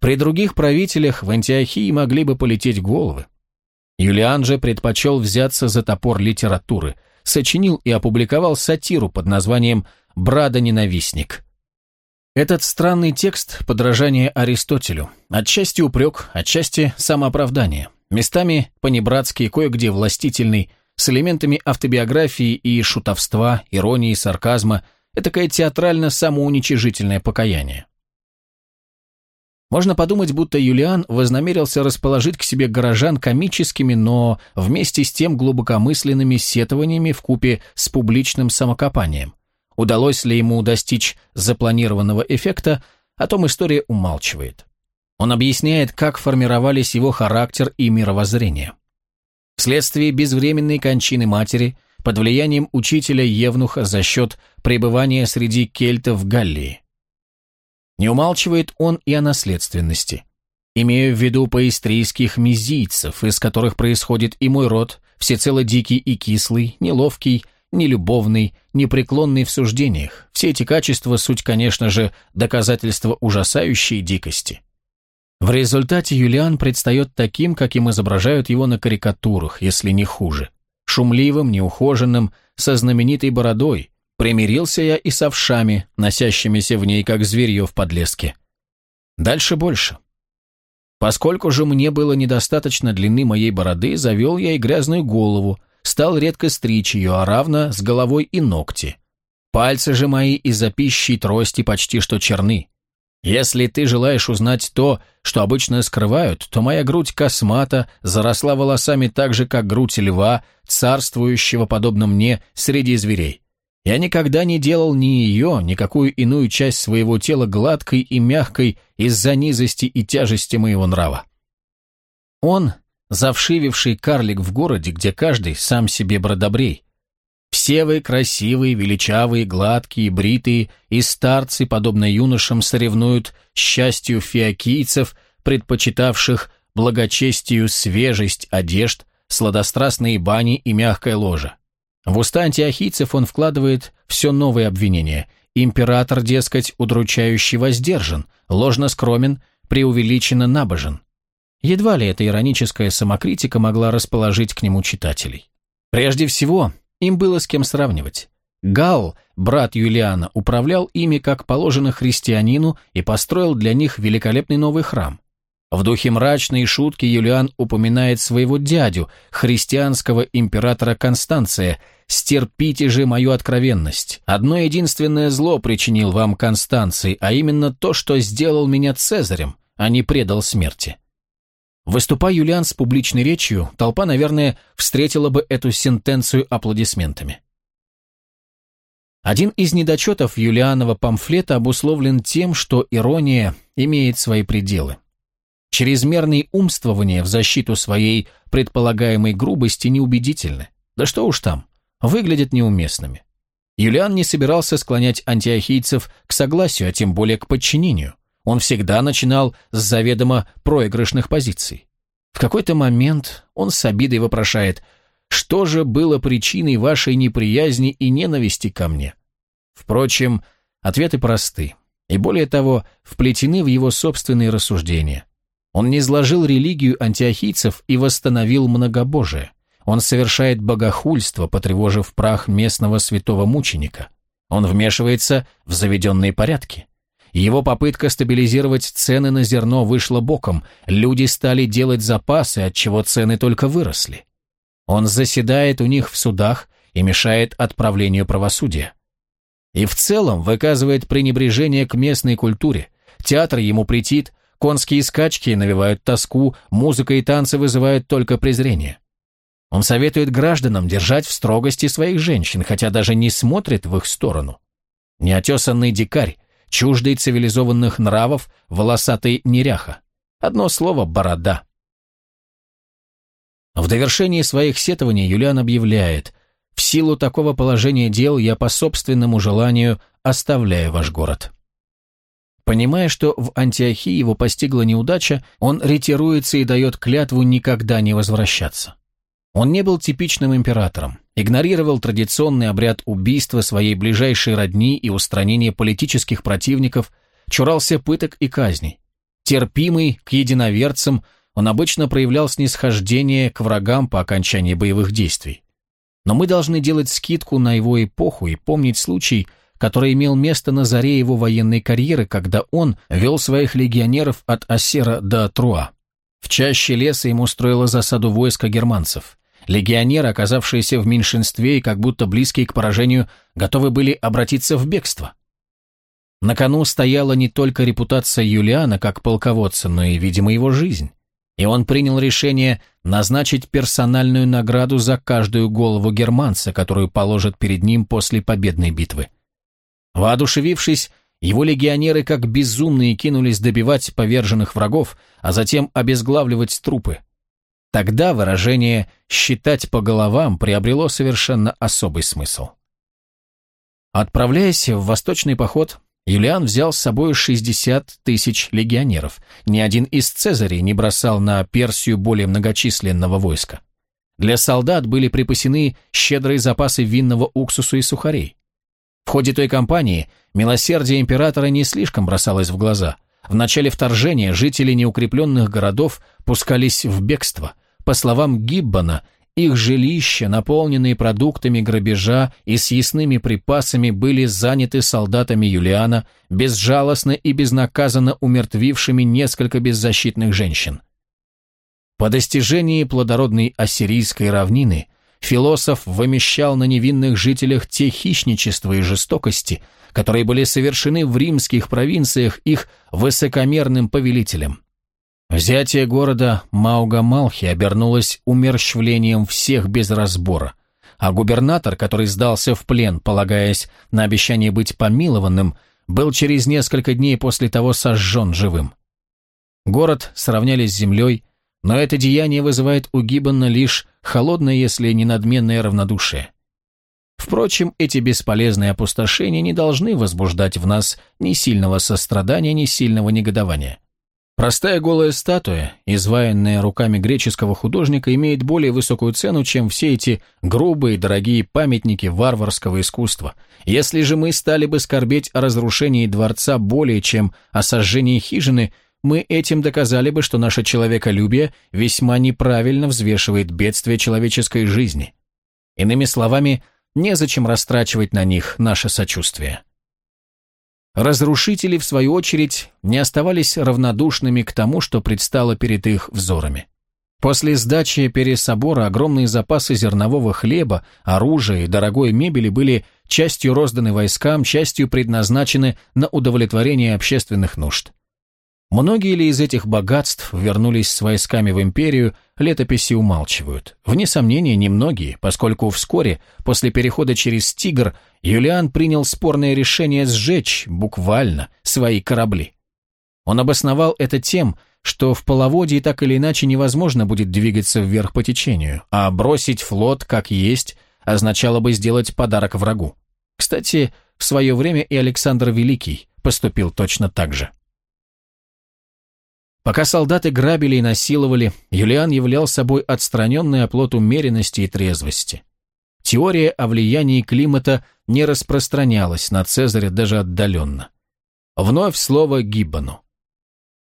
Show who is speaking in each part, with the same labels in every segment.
Speaker 1: При других правителях в Антиохии могли бы полететь головы. Юлиан же предпочел взяться за топор литературы, сочинил и опубликовал сатиру под названием «Брада-ненавистник». Этот странный текст – подражание Аристотелю, отчасти упрек, отчасти самооправдание, местами понебратский, кое-где властительный, с элементами автобиографии и шутовства, иронии, сарказма, этакое театрально-самоуничижительное покаяние. Можно подумать, будто Юлиан вознамерился расположить к себе горожан комическими, но вместе с тем глубокомысленными сетованиями в купе с публичным самокопанием. Удалось ли ему достичь запланированного эффекта, о том история умалчивает. Он объясняет, как формировались его характер и мировоззрение. Вследствие безвременной кончины матери, под влиянием учителя Евнуха за счет пребывания среди кельтов в Галлии. Не умалчивает он и о наследственности. Имею в виду поистрийских мизийцев, из которых происходит и мой род, всецело дикий и кислый, неловкий, нелюбовный, непреклонный в суждениях. Все эти качества – суть, конечно же, доказательства ужасающей дикости. В результате Юлиан предстает таким, каким изображают его на карикатурах, если не хуже. Шумливым, неухоженным, со знаменитой бородой, Примирился я и с овшами, носящимися в ней, как зверье в подлеске. Дальше больше. Поскольку же мне было недостаточно длины моей бороды, завел я и грязную голову, стал редко стричь ее, а равно с головой и ногти. Пальцы же мои из-за пищи трости почти что черны. Если ты желаешь узнать то, что обычно скрывают, то моя грудь космата, заросла волосами так же, как грудь льва, царствующего, подобно мне, среди зверей. Я никогда не делал ни ее, ни какую иную часть своего тела гладкой и мягкой из-за низости и тяжести моего нрава. Он – завшививший карлик в городе, где каждый сам себе бродобрей. Все вы красивые, величавые, гладкие, бритые, и старцы, подобно юношам, соревнуют счастью фиокийцев, предпочитавших благочестию свежесть одежд, сладострастные бани и мягкое ложе. В уста антиохийцев он вкладывает все новые обвинения. Император, дескать, удручающе воздержан, ложно скромен, преувеличенно набожен. Едва ли эта ироническая самокритика могла расположить к нему читателей. Прежде всего, им было с кем сравнивать. Гал, брат Юлиана, управлял ими как положено христианину и построил для них великолепный новый храм. В духе мрачной шутки Юлиан упоминает своего дядю, христианского императора Констанция. «Стерпите же мою откровенность. Одно единственное зло причинил вам Констанций, а именно то, что сделал меня Цезарем, а не предал смерти». Выступая Юлиан с публичной речью, толпа, наверное, встретила бы эту сентенцию аплодисментами. Один из недочетов Юлианова памфлета обусловлен тем, что ирония имеет свои пределы. Чрезмерные умствования в защиту своей предполагаемой грубости неубедительны. Да что уж там, выглядят неуместными. Юлиан не собирался склонять антиохийцев к согласию, а тем более к подчинению. Он всегда начинал с заведомо проигрышных позиций. В какой-то момент он с обидой вопрошает, что же было причиной вашей неприязни и ненависти ко мне? Впрочем, ответы просты, и более того, вплетены в его собственные рассуждения. Он не изложил религию антиохийцев и восстановил многобожие. Он совершает богохульство, потревожив прах местного святого мученика. Он вмешивается в заведенные порядки. Его попытка стабилизировать цены на зерно вышла боком, люди стали делать запасы, отчего цены только выросли. Он заседает у них в судах и мешает отправлению правосудия. И в целом выказывает пренебрежение к местной культуре, театр ему претит, Конские скачки навевают тоску, музыка и танцы вызывают только презрение. Он советует гражданам держать в строгости своих женщин, хотя даже не смотрит в их сторону. Неотесанный дикарь, чуждый цивилизованных нравов, волосатый неряха. Одно слово – борода. В довершении своих сетований Юлиан объявляет «В силу такого положения дел я по собственному желанию оставляю ваш город». Понимая, что в Антиохии его постигла неудача, он ретируется и дает клятву никогда не возвращаться. Он не был типичным императором, игнорировал традиционный обряд убийства своей ближайшей родни и устранения политических противников, чурался пыток и казней. Терпимый к единоверцам, он обычно проявлял снисхождение к врагам по окончании боевых действий. Но мы должны делать скидку на его эпоху и помнить случай, который имел место на заре его военной карьеры, когда он вел своих легионеров от Ассера до Труа. В чаще леса ему строило засаду войска германцев. Легионеры, оказавшиеся в меньшинстве и как будто близкие к поражению, готовы были обратиться в бегство. На кону стояла не только репутация Юлиана как полководца, но и, видимо, его жизнь. И он принял решение назначить персональную награду за каждую голову германца, которую положат перед ним после победной битвы. Воодушевившись, его легионеры как безумные кинулись добивать поверженных врагов, а затем обезглавливать трупы. Тогда выражение «считать по головам» приобрело совершенно особый смысл. Отправляясь в восточный поход, Юлиан взял с собой 60 тысяч легионеров. Ни один из Цезарей не бросал на Персию более многочисленного войска. Для солдат были припасены щедрые запасы винного уксуса и сухарей. В ходе той кампании милосердие императора не слишком бросалось в глаза. В начале вторжения жители неукрепленных городов пускались в бегство. По словам Гиббона, их жилища, наполненные продуктами грабежа и съестными припасами, были заняты солдатами Юлиана, безжалостно и безнаказанно умертвившими несколько беззащитных женщин. По достижении плодородной ассирийской равнины философ вымещал на невинных жителях те хищничества и жестокости, которые были совершены в римских провинциях их высокомерным повелителем. Взятие города Мауга-Малхи обернулось умерщвлением всех без разбора, а губернатор, который сдался в плен, полагаясь на обещание быть помилованным, был через несколько дней после того сожжен живым. Город сравняли с землей, но это деяние вызывает у Гиббона лишь холодное, если не надменное равнодушие. Впрочем, эти бесполезные опустошения не должны возбуждать в нас ни сильного сострадания, ни сильного негодования. Простая голая статуя, изваянная руками греческого художника, имеет более высокую цену, чем все эти грубые дорогие памятники варварского искусства. Если же мы стали бы скорбеть о разрушении дворца более, чем о сожжении хижины, мы этим доказали бы, что наше человеколюбие весьма неправильно взвешивает бедствие человеческой жизни. Иными словами, незачем растрачивать на них наше сочувствие. Разрушители, в свою очередь, не оставались равнодушными к тому, что предстало перед их взорами. После сдачи пересобора огромные запасы зернового хлеба, оружия и дорогой мебели были частью розданы войскам, частью предназначены на удовлетворение общественных нужд. Многие ли из этих богатств вернулись с войсками в империю, летописи умалчивают. Вне сомнения, немногие, поскольку вскоре, после перехода через Тигр, Юлиан принял спорное решение сжечь, буквально, свои корабли. Он обосновал это тем, что в половодье так или иначе невозможно будет двигаться вверх по течению, а бросить флот как есть означало бы сделать подарок врагу. Кстати, в свое время и Александр Великий поступил точно так же. Пока солдаты грабили и насиловали, Юлиан являл собой отстраненный оплот умеренности и трезвости. Теория о влиянии климата не распространялась на Цезаря даже отдаленно. Вновь слово Гиббону.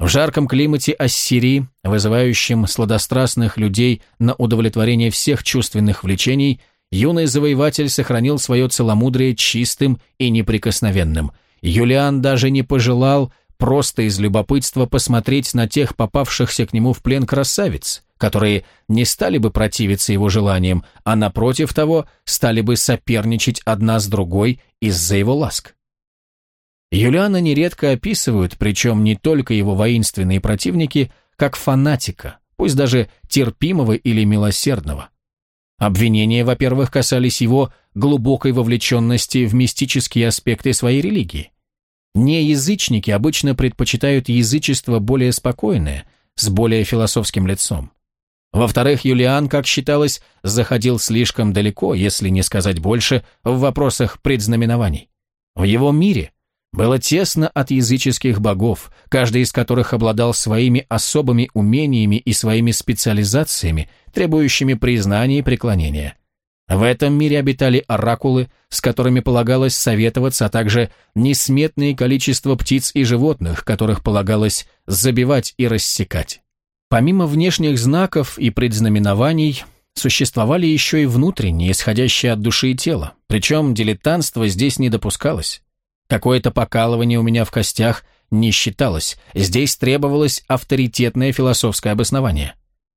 Speaker 1: В жарком климате Ассирии, вызывающем сладострастных людей на удовлетворение всех чувственных влечений, юный завоеватель сохранил свое целомудрие чистым и неприкосновенным. Юлиан даже не пожелал просто из любопытства посмотреть на тех попавшихся к нему в плен красавиц, которые не стали бы противиться его желаниям, а напротив того стали бы соперничать одна с другой из-за его ласк. Юлиана нередко описывают, причем не только его воинственные противники, как фанатика, пусть даже терпимого или милосердного. Обвинения, во-первых, касались его глубокой вовлеченности в мистические аспекты своей религии. Неязычники обычно предпочитают язычество более спокойное, с более философским лицом. Во-вторых, Юлиан, как считалось, заходил слишком далеко, если не сказать больше, в вопросах предзнаменований. В его мире было тесно от языческих богов, каждый из которых обладал своими особыми умениями и своими специализациями, требующими признания и преклонения. В этом мире обитали оракулы, с которыми полагалось советоваться, а также несметное количество птиц и животных, которых полагалось забивать и рассекать. Помимо внешних знаков и предзнаменований, существовали еще и внутренние, исходящие от души и тела, причем дилетантство здесь не допускалось. Какое-то покалывание у меня в костях не считалось, здесь требовалось авторитетное философское обоснование.